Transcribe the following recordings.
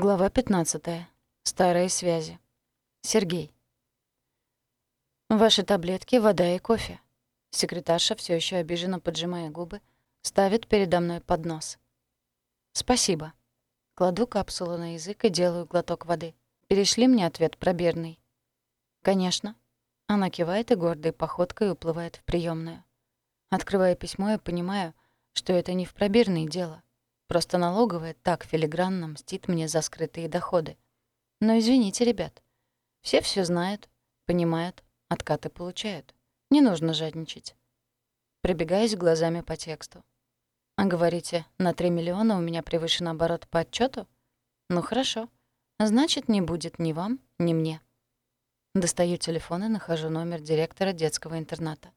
Глава 15. Старые связи. Сергей. Ваши таблетки, вода и кофе. Секретарша, все еще обиженно поджимая губы, ставит передо мной поднос. Спасибо. Кладу капсулу на язык и делаю глоток воды. Перешли мне ответ пробирный. Конечно. Она кивает и гордой походкой уплывает в приемную. Открывая письмо, я понимаю, что это не в пробирный дело. Просто налоговая так филигранно мстит мне за скрытые доходы. Но извините, ребят. Все все знают, понимают, откаты получают. Не нужно жадничать. Пробегаюсь глазами по тексту. А говорите, на 3 миллиона у меня превышен оборот по отчету? Ну хорошо. Значит, не будет ни вам, ни мне. Достаю телефон и нахожу номер директора детского интерната.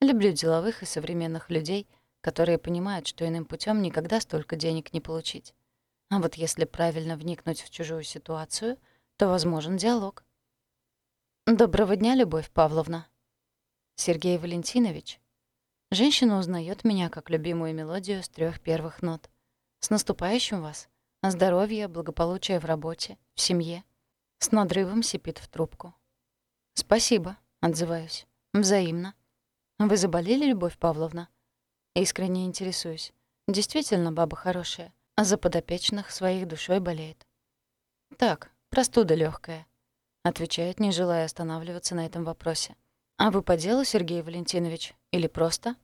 Люблю деловых и современных людей — которые понимают, что иным путем никогда столько денег не получить. А вот если правильно вникнуть в чужую ситуацию, то возможен диалог. «Доброго дня, Любовь Павловна». Сергей Валентинович. Женщина узнает меня как любимую мелодию с трех первых нот. С наступающим вас. Здоровья, благополучия в работе, в семье. С надрывом сипит в трубку. «Спасибо», — отзываюсь. «Взаимно». «Вы заболели, Любовь Павловна?» Искренне интересуюсь. Действительно баба хорошая, а за подопечных своих душой болеет. «Так, простуда легкая, отвечает, не желая останавливаться на этом вопросе. «А вы по делу, Сергей Валентинович, или просто?»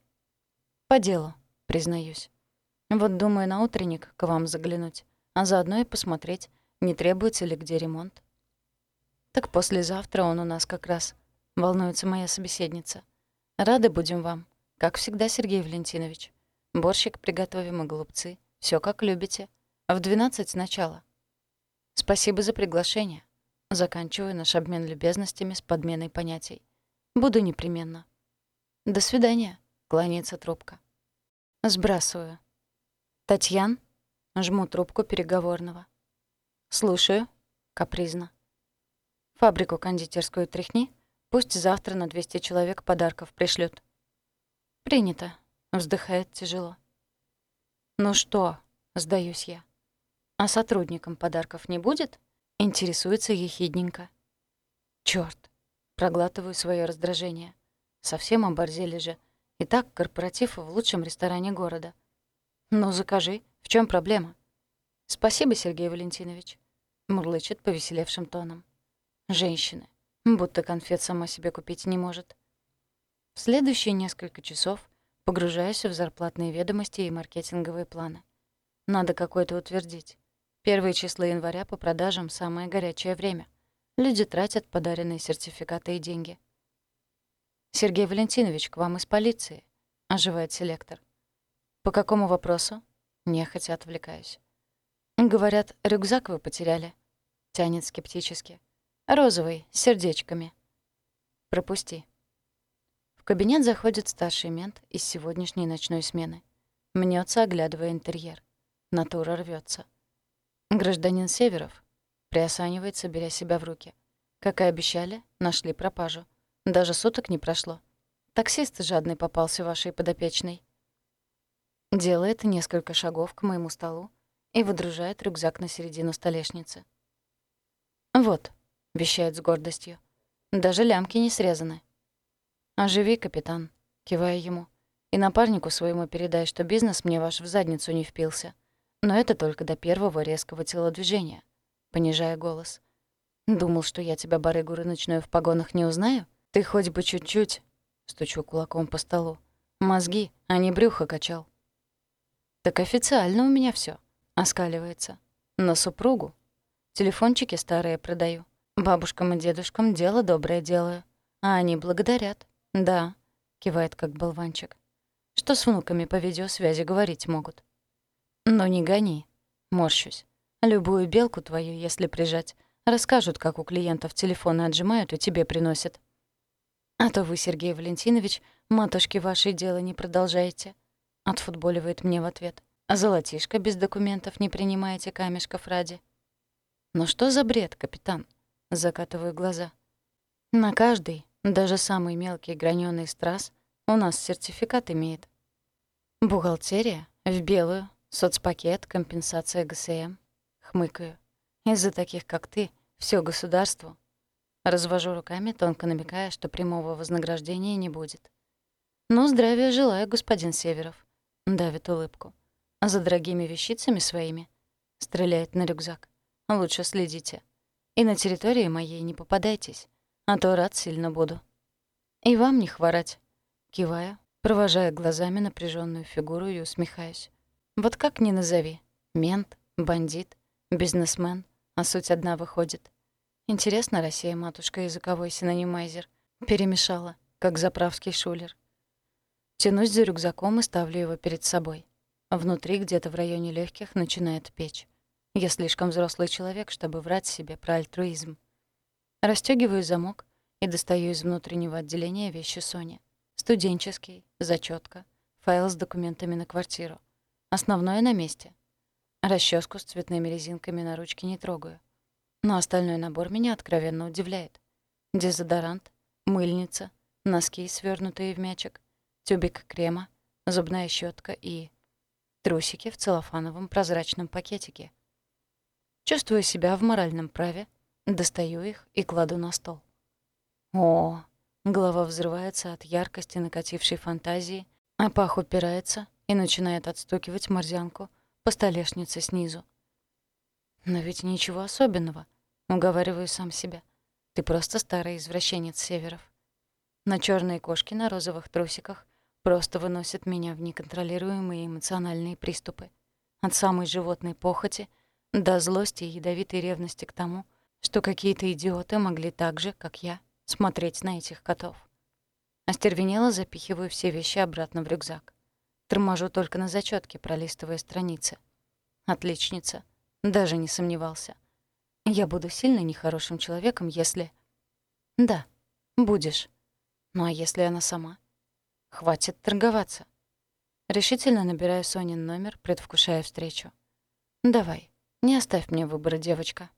«По делу», признаюсь. «Вот думаю на утренник к вам заглянуть, а заодно и посмотреть, не требуется ли где ремонт». «Так послезавтра он у нас как раз», — волнуется моя собеседница. «Рады будем вам. Как всегда, Сергей Валентинович. Борщик приготовим и голубцы. Все как любите. В двенадцать сначала. Спасибо за приглашение. Заканчиваю наш обмен любезностями с подменой понятий. Буду непременно. До свидания. Кланяется трубка. Сбрасываю. Татьян? Жму трубку переговорного. Слушаю. Капризно. Фабрику кондитерскую тряхни. Пусть завтра на 200 человек подарков пришлют. «Принято», — вздыхает тяжело. «Ну что?» — сдаюсь я. «А сотрудникам подарков не будет?» — интересуется ехидненько. «Чёрт!» — проглатываю свое раздражение. Совсем оборзели же. И так корпоратив в лучшем ресторане города. «Ну, закажи. В чем проблема?» «Спасибо, Сергей Валентинович», — мурлычет повеселевшим тоном. «Женщины. Будто конфет сама себе купить не может. Следующие несколько часов погружаюсь в зарплатные ведомости и маркетинговые планы. Надо какой-то утвердить. Первые числа января по продажам — самое горячее время. Люди тратят подаренные сертификаты и деньги. «Сергей Валентинович, к вам из полиции», — оживает селектор. «По какому вопросу?» — нехотя отвлекаюсь. «Говорят, рюкзак вы потеряли», — тянет скептически. «Розовый, с сердечками». «Пропусти», кабинет заходит старший мент из сегодняшней ночной смены. Мнется, оглядывая интерьер. Натура рвется. Гражданин Северов приосанивается, беря себя в руки. Как и обещали, нашли пропажу. Даже суток не прошло. Таксист жадный попался вашей подопечной. Делает несколько шагов к моему столу и выдружает рюкзак на середину столешницы. «Вот», — вещает с гордостью, — «даже лямки не срезаны. «Оживи, капитан», — кивая ему. «И напарнику своему передай, что бизнес мне ваш в задницу не впился. Но это только до первого резкого телодвижения», — понижая голос. «Думал, что я тебя, барыгу рыночную, в погонах не узнаю? Ты хоть бы чуть-чуть...» — стучу кулаком по столу. «Мозги, а не брюхо качал». «Так официально у меня все, оскаливается. На супругу. Телефончики старые продаю. Бабушкам и дедушкам дело доброе делаю. А они благодарят. «Да», — кивает как болванчик. «Что с внуками по видеосвязи говорить могут?» «Ну не гони», — морщусь. «Любую белку твою, если прижать, расскажут, как у клиентов телефоны отжимают и тебе приносят». «А то вы, Сергей Валентинович, матушки вашей дело не продолжаете», — отфутболивает мне в ответ. «А золотишко без документов не принимаете камешков ради». «Ну что за бред, капитан?» — закатываю глаза. «На каждый даже самый мелкий граненый страз у нас сертификат имеет. Бухгалтерия в белую, соцпакет, компенсация ГСМ. Хмыкаю. Из-за таких, как ты, все государству. Развожу руками, тонко намекая, что прямого вознаграждения не будет. «Ну, здравия желаю, господин Северов», — давит улыбку. «А за дорогими вещицами своими?» — стреляет на рюкзак. «Лучше следите. И на территории моей не попадайтесь, а то рад сильно буду». «И вам не хворать», — киваю, провожая глазами напряженную фигуру и усмехаюсь. «Вот как ни назови. Мент, бандит, бизнесмен, а суть одна выходит. Интересно, Россия-матушка языковой синонимайзер перемешала, как заправский шулер. Тянусь за рюкзаком и ставлю его перед собой. Внутри, где-то в районе легких, начинает печь. Я слишком взрослый человек, чтобы врать себе про альтруизм. Растёгиваю замок и достаю из внутреннего отделения вещи Сони. Студенческий, зачётка, файл с документами на квартиру. Основное на месте. Расческу с цветными резинками на ручке не трогаю. Но остальной набор меня откровенно удивляет. Дезодорант, мыльница, носки, свернутые в мячик, тюбик крема, зубная щетка и... трусики в целлофановом прозрачном пакетике. Чувствую себя в моральном праве, достаю их и кладу на стол. О, голова взрывается от яркости накатившей фантазии, а пах упирается и начинает отстукивать морзянку по столешнице снизу. Но ведь ничего особенного, уговариваю сам себя. Ты просто старый извращенец Северов. На черные кошки на розовых трусиках просто выносят меня в неконтролируемые эмоциональные приступы. От самой животной похоти до злости и ядовитой ревности к тому, что какие-то идиоты могли так же, как я, смотреть на этих котов. Остервенело запихиваю все вещи обратно в рюкзак. Торможу только на зачётке, пролистывая страницы. Отличница. Даже не сомневался. Я буду сильно нехорошим человеком, если... Да, будешь. Ну а если она сама? Хватит торговаться. Решительно набираю Сонин номер, предвкушая встречу. Давай, не оставь мне выбора, девочка.